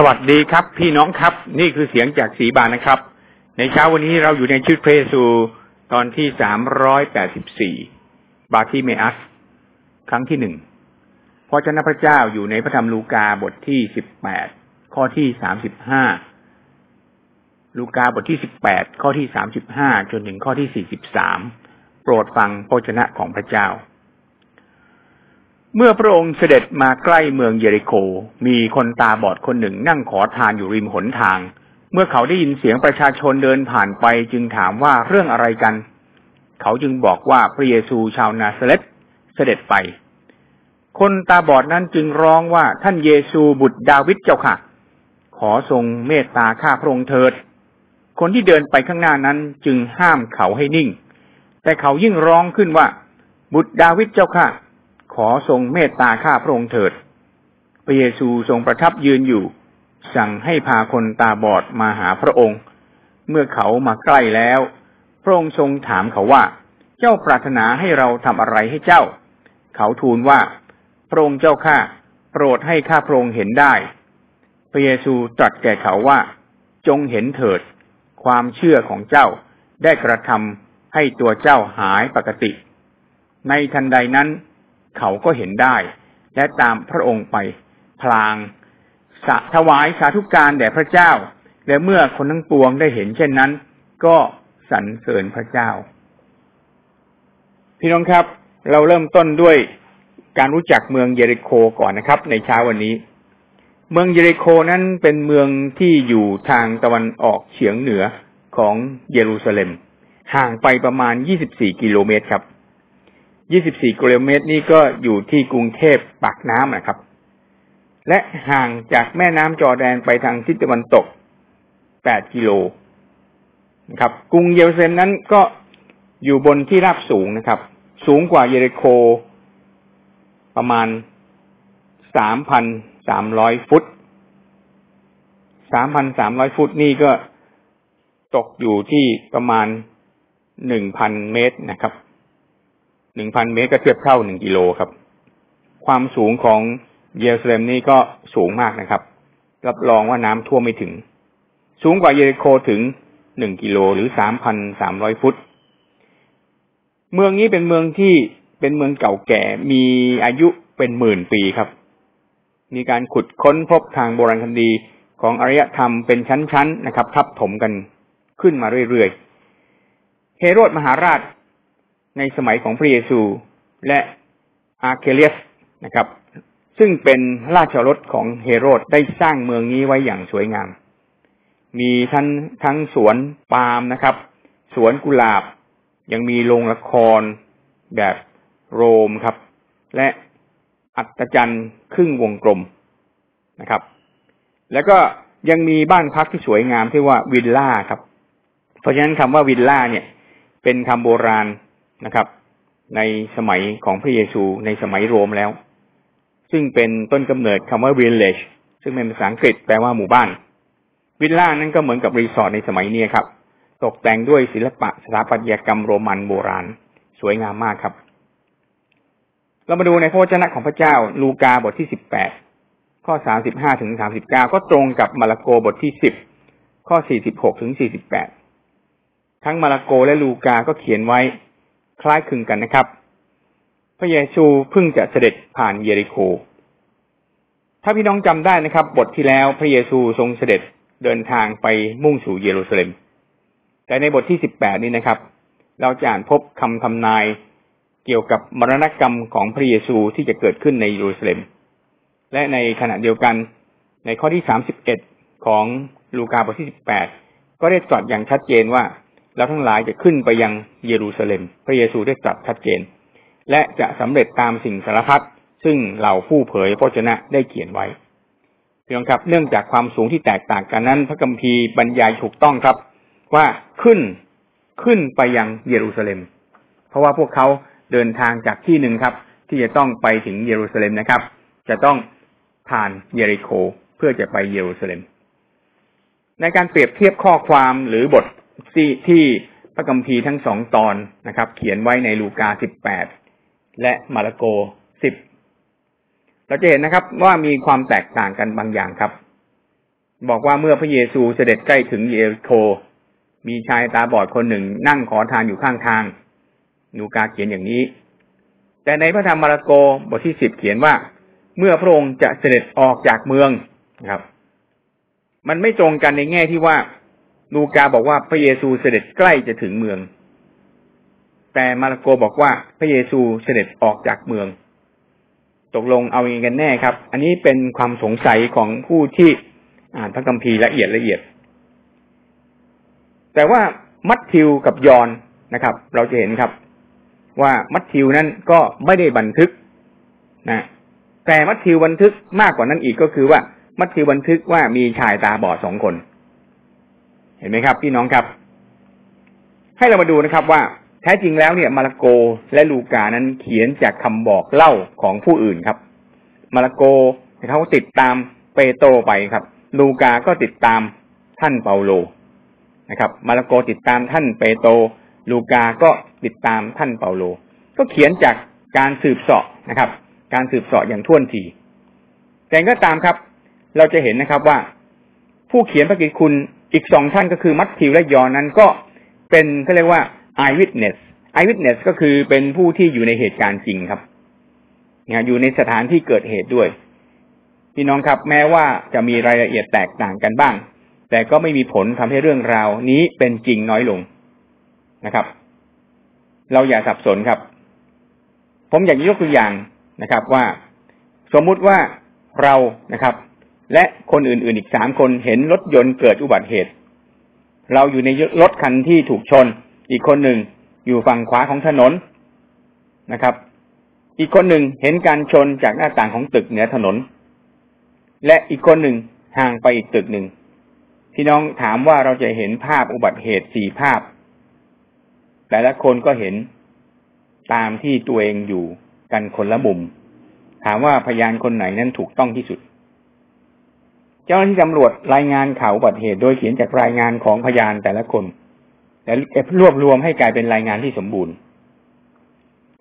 สวัสดีครับ พี่น้องครับ นี่คือเสียงจากสีบานนะครับ ในเช้าวันนี้เราอยู่ในชุดเพรซูตอนที่สามร้อยแปดสิบสี่บาทิเมอัส ครั้งที่หนึ่งพระเจ้าพระเจ้าอยู่ในพระธรรมลูกาบทที่สิบแปดข้อที่สามสิบห้าลูกาบทที่สิบแปดข้อที่สามสิบห้าจนถึงข้อที่สี่สิบสามโปรดฟังพระชนะของพระเจ้า เมื่อพระองค์เสด็จมาใกล้เมืองเยริโค มีคนตาบอดคนหนึ่งนั่งขอทานอยู่ริมหนทาง เมื่อเขาได้ยินเสียงประชาชนเดินผ่านไปจึงถามว่าเรื่องอะไรกัน เขาจึงบอกว่าพระเยซูชาวนาซาเรตเสด็จไป คนตาบอดนั้นจึงร้องว่าท่านเยซูบุตรดาวิดเจ้าค่ะ ขอทรงเมตตาข้าพระองค์เถิด คนที่เดินไปข้างหน้านั้นจึงห้ามเขาให้นิ่ง แต่เขายิ่งร้องขึ้นว่า บุตรดาวิดเจ้าค่ะ ขอทรงเมตตาข้าพระองค์เถิด พระเยซูทรงประทับยืนอยู่ สั่งให้พาคนตาบอดมาหาพระองค์ เมื่อเขามาใกล้แล้ว พระองค์ทรงถามเขาว่า เจ้าปรารถนาให้เราทำอะไรให้เจ้า เขาทูลว่า พระองค์เจ้าข้าโปรดให้ข้าพระองค์เห็นได้ พระเยซูตรัสแก่เขาว่า จงเห็นเถิด ความเชื่อของเจ้าได้กระทำให้ตัวเจ้าหายปกติ ในทันใดนั้น เขาก็เห็นได้ และตามพระองค์ไปพลางสถวายสาธุการแด่พระเจ้า และเมื่อคนทั้งปวงได้เห็นเช่นนั้น ก็สรรเสริญพระเจ้า พี่น้องครับ เราเริ่มต้นด้วยการรู้จักเมืองเยริโคก่อนนะครับ ในเช้าวันนี้ เมืองเยริโคนั้นเป็นเมืองที่อยู่ทางตะวันออกเฉียงเหนือของเยรูซาเล็ม ห่างไปประมาณ 24 กิโลเมตรครับ 24กิโลเมตรนี่ก็อยู่ที่กรุงเทพปากน้ำนะครับ และห่างจากแม่น้ำจอแดนไปทางทิศตะวันตก8กิโลนะครับ กรุงเยรูซาเล็มนั้นก็อยู่บนที่ราบสูงนะครับ สูงกว่าเยเรโคประมาณ3,300ฟุต3,300ฟุตนี่ก็ตกอยู่ที่ประมาณ1,000เมตรนะครับ หนึ่งพันเมตรก็เทียบเท่าหนึ่งกิโลครับ ความสูงของเยรูซาเล็มนี่ก็สูงมากนะครับ รับรองว่าน้ำท่วมไม่ถึง สูงกว่าเยริโคถึงหนึ่งกิโลหรือสามพันสามร้อยฟุต เมืองนี้เป็นเมืองที่เป็นเมืองเก่าแก่มีอายุเป็นหมื่นปีครับ มีการขุดค้นพบทางโบราณคดีของอารยธรรมเป็นชั้นๆนะครับ ทับถมกันขึ้นมาเรื่อยๆ เฮโรดมหาราช ในสมัยของพระเยซูและอาร์เคเลียสนะครับ ซึ่งเป็นราชรถของเฮโรดได้สร้างเมืองนี้ไว้อย่างสวยงาม มีทั้งทั้งสวนปาล์มนะครับ สวนกุหลาบ ยังมีโรงละครแบบโรมครับ และอัศจรรย์ครึ่งวงกลมนะครับ แล้วก็ยังมีบ้านพักที่สวยงามที่ว่าวิลล่าครับ เพราะฉะนั้นคำว่าวิลล่าเนี่ย เป็นคำโบราณ นะครับ ในสมัยของพระเยซูในสมัยโรมแล้ว ซึ่งเป็นต้นกำเนิดคำว่า village ซึ่งเป็นภาษาอังกฤษแปลว่าหมู่บ้าน วิลล่านั้นก็เหมือนกับรีสอร์ทในสมัยนี้ครับ ตกแต่งด้วยศิลปะสถาปัตยกรรมโรมันโบราณ สวยงามมากครับ เรามาดูในพระวจนะของพระเจ้า ลูกาบทที่สิบแปดข้อสามสิบห้าถึงสามสิบเก้าก็ตรงกับมาระโกบทที่สิบข้อสี่สิบหกถึงสี่สิบแปดทั้งมาระโกและลูกาก็เขียนไว้ คล้ายคลึงกันนะครับ พระเยซูเพิ่งจะเสด็จผ่านเยริโค ถ้าพี่น้องจำได้นะครับ บทที่แล้วพระเยซูทรงเสด็จเดินทางไปมุ่งสู่เยรูซาเล็ม แต่ในบทที่สิบแปดนี้นะครับ เราจะอ่านพบคำทำนายเกี่ยวกับมรณกรรมของพระเยซูที่จะเกิดขึ้นในเยรูซาเล็ม และในขณะเดียวกันในข้อที่สามสิบเอ็ดของลูกาบทที่สิบแปดก็ได้ตรัสอย่างชัดเจนว่า แล้วทั้งหลายจะขึ้นไปยังเยรูซาเล็ม พระเยซูได้ตรัสชัดเจน และจะสำเร็จตามสิ่งสารพัดซึ่งเหล่าผู้เผยพระชนะได้เขียนไว้พี่น้องครับ เนื่องจากความสูงที่แตกต่างกันนั้น พระคัมภีร์บรรยายถูกต้องครับ ว่าขึ้นขึ้นไปยังเยรูซาเล็ม เพราะว่าพวกเขาเดินทางจากที่หนึ่งครับ ที่จะต้องไปถึงเยรูซาเล็มนะครับ จะต้องผ่านเยริโคเพื่อจะไปเยรูซาเล็ม ในการเปรียบเทียบข้อความหรือบท ที่ที่พระคัมภีร์ทั้งสองตอนนะครับ เขียนไว้ในลูกาสิบแปดและมาระโกสิบเราจะเห็นนะครับว่ามีความแตกต่างกันบางอย่างครับ บอกว่าเมื่อพระเยซูเสด็จใกล้ถึงเยริโค มีชายตาบอดคนหนึ่งนั่งขอทานอยู่ข้างทางนูกาเขียนอย่างนี้ แต่ในพระธรรมมาระโกบทที่สิบเขียนว่า เมื่อพระองค์จะเสด็จออกจากเมืองนะครับ มันไม่ตรงกันในแง่ที่ว่า ลูกาบอกว่าพระเยซูเสด็จใกล้จะถึงเมือง แต่มาระโกบอกว่าพระเยซูเสด็จออกจากเมือง ตกลงเอาอย่างกันแน่ครับ อันนี้เป็นความสงสัยของผู้ที่อ่านพระคัมภีร์ละเอียดละเอียด แต่ว่ามัทธิวกับยอนนะครับ เราจะเห็นครับ ว่ามัทธิวนั้นก็ไม่ได้บันทึกนะแต่มัทธิวบันทึกมากกว่านั้นอีกก็คือว่ามัทธิวบันทึกว่ามีชายตาบอดสองคน เห็นไหมครับ พี่น้องครับ ให้เรามาดูนะครับว่าแท้จริงแล้วเนี่ยมาระโกและลูกานั้นเขียนจากคำบอกเล่าของผู้อื่นครับ มาระโกเขาติดตามเปโตรไปครับ ลูกาก็ติดตามท่านเปาโลนะครับ มาระโกติดตามท่านเปโตรลูกาก็ติดตามท่านเปาโล ก็เขียนจากการสืบเสาะนะครับ การสืบเสาะอย่างท่วนทีแต่ก็ตามครับ เราจะเห็นนะครับว่า ผู้เขียนพระกิตคุณ อีกสองท่านก็คือมัทธิวและยอนนั้นก็เป็นเขาเรียกว่า eye witness eye witness ก็คือเป็นผู้ที่อยู่ในเหตุการณ์จริงครับอยู่ในสถานที่เกิดเหตุด้วยพี่น้องครับ แม้ว่าจะมีรายละเอียดแตกต่างกันบ้าง แต่ก็ไม่มีผลทำให้เรื่องราวนี้เป็นจริงน้อยลงนะครับ เราอย่าสับสนครับ ผมอยากยกตัวอย่างนะครับ ว่า สมมุติว่าเรานะครับ และคนอื่นๆอีกสามคนเห็นรถยนต์เกิดอุบัติเหตุ เราอยู่ในรถคันที่ถูกชน อีกคนหนึ่งอยู่ฝั่งขวาของถนนนะครับ อีกคนหนึ่งเห็นการชนจากหน้าต่างของตึกเหนือถนน และอีกคนหนึ่งห่างไปอีกตึกหนึ่งพี่น้องถามว่าเราจะเห็นภาพอุบัติเหตุสี่ภาพ แต่ละคนก็เห็นตามที่ตัวเองอยู่กันคนละมุม ถามว่าพยานคนไหนนั้นถูกต้องที่สุด เจ้าหน้าที่ตำรวจรายงานข่าวอุบัติเหตุโดยเขียนจากรายงานของพยานแต่ละคนและรวบรวมให้กลายเป็นรายงานที่สมบูรณ์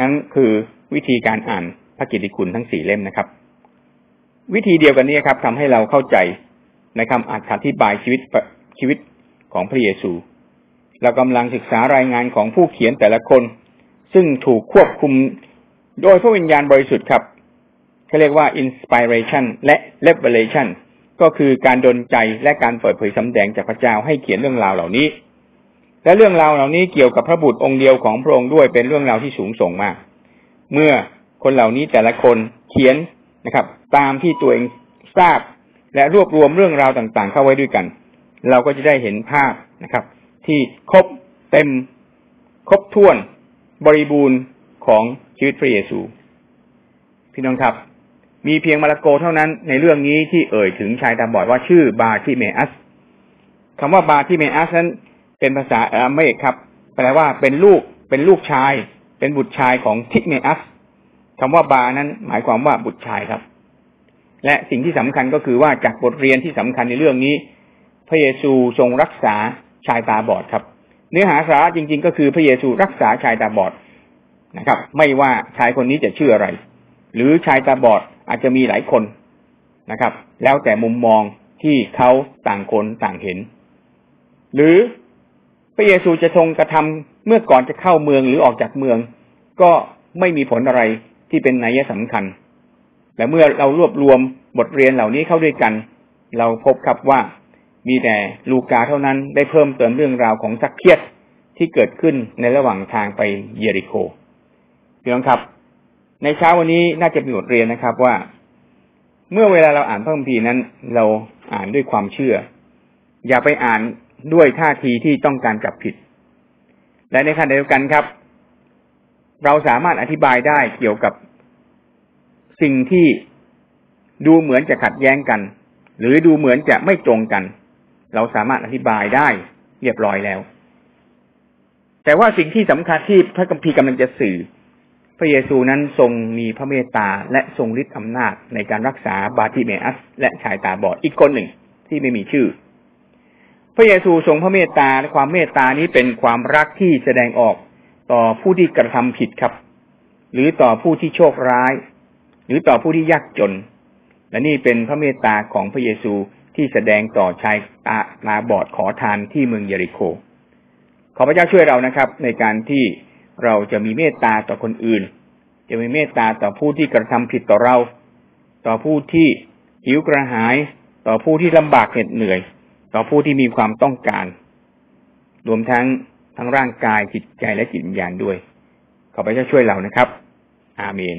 นั่นคือวิธีการอ่านพระกิตติคุณทั้งสี่เล่มนะครับ วิธีเดียวกันนี้ครับทำให้เราเข้าใจในคำอธิบายชีวิตชีวิตของพระเยซู เรากำลังศึกษารายงานของผู้เขียนแต่ละคน ซึ่งถูกควบคุมโดยพระวิญญาณบริสุทธิ์ครับเขาเรียกว่า inspiration และ revelation ก็คือการดลใจและการเปิดเผยสำแดงจากพระเจ้าให้เขียนเรื่องราวเหล่านี้ และเรื่องราวเหล่านี้เกี่ยวกับพระบุตรองค์เดียวของพระองค์ด้วยเป็นเรื่องราวที่สูงส่งมาก เมื่อคนเหล่านี้แต่ละคนเขียนนะครับ ตามที่ตัวเองทราบ และรวบรวมเรื่องราวต่างๆ เข้าไว้ด้วยกัน เราก็จะได้เห็นภาพนะครับ ที่ครบเต็มครบถ้วนบริบูรณ์ของชีวิตพระเยซู พี่น้องครับ มีเพียงมาระโกเท่านั้นในเรื่องนี้ที่เอ่ยถึงชายตาบอดว่าชื่อบาทิเมอัสคำว่าบาทิเมอัสนั้นเป็นภาษาอาเมกครับแปลว่าเป็นลูกเป็นลูกชาย เป็นบุตรชายของทิเมอัสคำว่าบานั้นหมายความว่าบุตรชายครับ และสิ่งที่สำคัญก็คือว่าจากบทเรียนที่สำคัญในเรื่องนี้ พระเยซูทรงรักษาชายตาบอดครับ เนื้อหาสาระจริง ๆ ก็คือพระเยซูรักษาชายตาบอดนะครับ ไม่ว่าชายคนนี้จะชื่ออะไร หรือชายตาบอด อาจจะมีหลายคนนะครับ แล้วแต่มุมมองที่เขาต่างคนต่างเห็น หรือพระเยซูจะทรงกระทำเมื่อก่อนจะเข้าเมืองหรือออกจากเมือง ก็ไม่มีผลอะไรที่เป็นนัยสำคัญ และเมื่อเรารวบรวมบทเรียนเหล่านี้เข้าด้วยกัน เราพบครับว่ามีแต่ลูกาเท่านั้นได้เพิ่มเติมเรื่องราวของสักเคียดที่เกิดขึ้นในระหว่างทางไปเยริโคพี่น้องครับ ในเช้าวันนี้น่าจะมีบทเรียนนะครับว่า เมื่อเวลาเราอ่านพระคัมภีร์นั้น เราอ่านด้วยความเชื่อ อย่าไปอ่านด้วยท่าทีที่ต้องการจับผิด และในขณะเดียวกันครับ เราสามารถอธิบายได้เกี่ยวกับสิ่งที่ดูเหมือนจะขัดแย้งกัน หรือดูเหมือนจะไม่ตรงกัน เราสามารถอธิบายได้เรียบร้อยแล้ว แต่ว่าสิ่งที่สำคัญที่พระกัมภีร์กำลังจะสื่อ พระเยซูนั้นทรงมีพระเมตตาและทรงฤทธิ์อำนาจในการรักษาบาติเมอัส และชายตาบอดอีกคนหนึ่งที่ไม่มีชื่อ พระเยซูทรงพระเมตตาและความเมตตานี้เป็นความรักที่แสดงออกต่อผู้ที่กระทำผิดครับ หรือต่อผู้ที่โชคร้าย หรือต่อผู้ที่ยากจน และนี่เป็นพระเมตตาของพระเยซูที่แสดงต่อชายตาตาบอดขอทานที่เมืองเยริโค ขอพระเจ้าช่วยเรานะครับ ในการที่ เราจะมีเมตตาต่อคนอื่น จะมีเมตตาต่อผู้ที่กระทำผิดต่อเรา ต่อผู้ที่หิวกระหาย ต่อผู้ที่ลำบากเหน็ดเหนื่อย ต่อผู้ที่มีความต้องการ รวมทั้งทั้งร่างกายจิตใจและจิตวิญญาณด้วย ขอพระเจ้าช่วยเรานะครับ อาเมน